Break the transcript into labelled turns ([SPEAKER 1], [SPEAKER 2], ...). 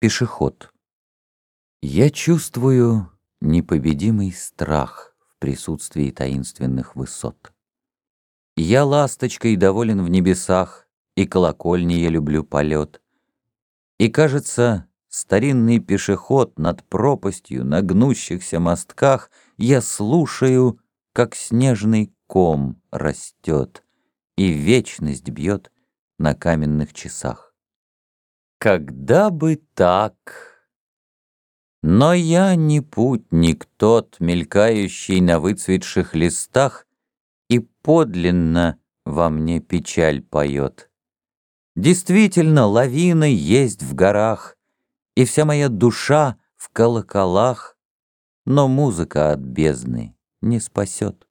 [SPEAKER 1] Пешеход. Я чувствую непобедимый страх в присутствии таинственных высот. Я ласточкой доволен в небесах, и колокольни я люблю полет. И, кажется, старинный пешеход над пропастью на гнущихся мостках я слушаю, как снежный ком растет и вечность бьет на каменных часах. Когда бы так? Но я не путник тот, мелькающий на выцветших листах, И подлинно во мне печаль поет. Действительно, лавины есть в горах, И вся моя душа в колоколах, Но музыка от бездны не спасет.